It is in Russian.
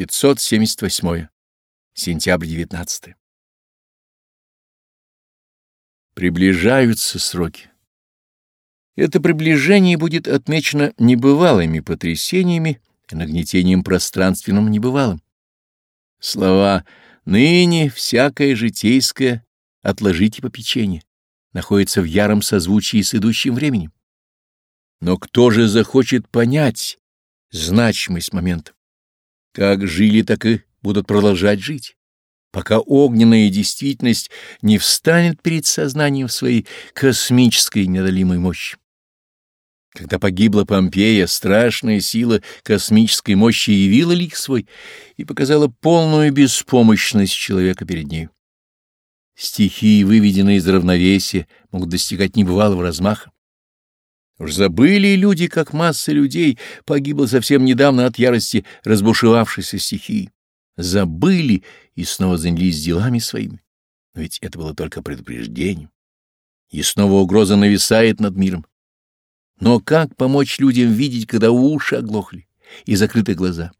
578. Сентябрь 19. Приближаются сроки. Это приближение будет отмечено небывалыми потрясениями и нагнетением пространственным небывалым. Слова «ныне всякое житейское отложите попечение» находятся в яром созвучии с идущим временем. Но кто же захочет понять значимость момента? Как жили, так и будут продолжать жить, пока огненная действительность не встанет перед сознанием своей космической неодолимой мощи. Когда погибла Помпея, страшная сила космической мощи явила лик свой и показала полную беспомощность человека перед нею. Стихии, выведенные из равновесия, могут достигать небывалого размаха. Уж забыли люди, как масса людей погибла совсем недавно от ярости разбушевавшейся стихии. Забыли и снова занялись делами своими. Но ведь это было только предупреждением. И снова угроза нависает над миром. Но как помочь людям видеть, когда уши оглохли и закрыты глаза?